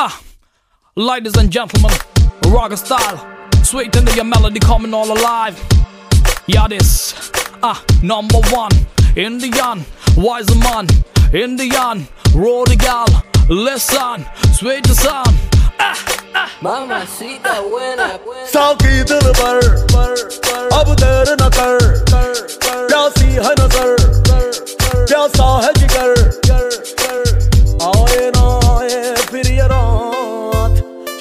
Ah, ladies and gentlemen, rock style, sweet into your melody coming all alive. Yeah, this, ah, number one, Indian, wise man, Indian, road gal, listen, sweet the sound. Ah, ah. Mamacita buena, सौ की दिल पर अब देर न कर प्यासी है नजर प्यासा है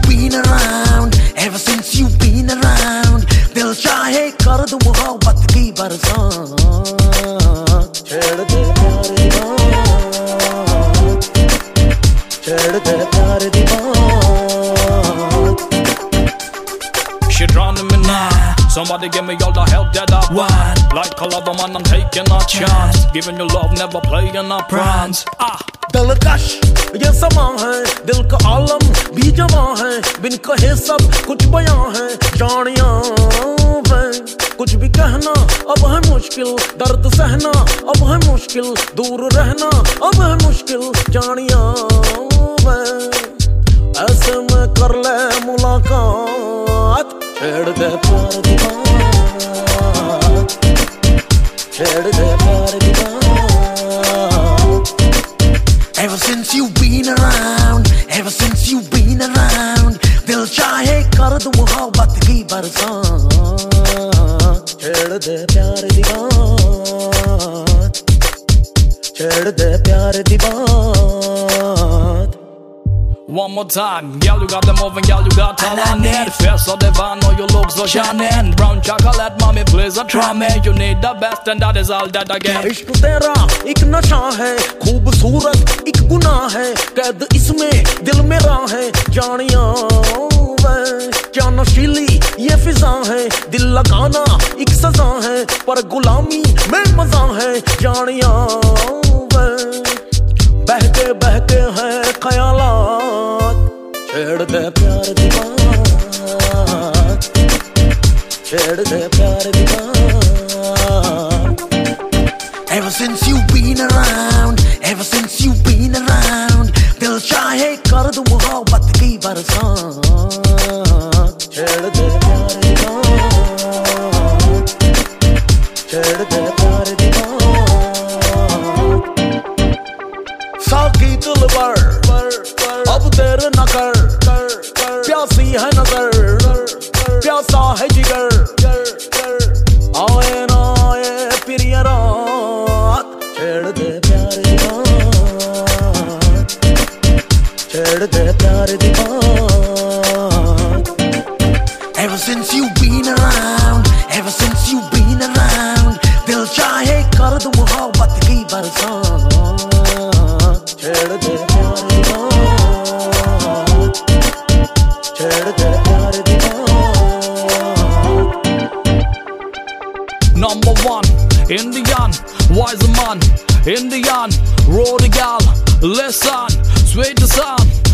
been around, ever since you've been around, दिल चाहे कर दूं मोहब्बत की बरसात Somebody give me all the help that I want. Like a lover man, I'm taking a chance. Giving you love, never playing a pranks. Ah, दिलकश ये समा है दिल का आलम भी जमा है बिन कहे सब कुछ बयां है जानिया है कुछ भी कहना अब है मुश्किल दर्द सहना अब है मुश्किल दूर रहना अब है मुश्किल जानिया है ऐसे में कर ले मुलाकात छेड़ दे प्यार दी बात छेड़ दे प्यार दी बात Ever since you've been around, ever since you've been around, दिल चाहे कर दूँ मोहब्बत की बरसात। छेड़ दे प्यार दी बात छेड़ दे प्यार दी बात one more time. Girl, you got them moving, girl, you got talent. Face of the van, oh, you look so shining. Brown chocolate, mommy, please a try me. You need the best, and that is all that I get. इश्क तेरा एक नशा है खूबसूरत एक गुनाह है कैद इसमें दिल मेरा है जानिया क्या नशीली ये फिजा है दिल लगाना एक सजा है पर गुलामी में मज़ा है जानिया बहके बहके हैं ख्यालात छेड़ दे प्यार दी बात छेड़ दे प्यार दी Ever since you've been around, ever since you've been around, दिल चाहे कर दूँ मोहब्बत की बरसात। छेड़ दे प्यार दी बात छेड़ दे प्यार दी बात। साकी दिल पर अब न कर प्यासी है नज़र। प्यासा है जिगर। आए ना आए फिर रात। छेड़ दे प्यार छेड़ दे प्यार दी बात। Ever since you've been around, ever since you've been around, दिल चाहे कर दूँ मोहब्बत की बरसात। छेड़ दी wise man, Indian, road gal, listen, sweet sound.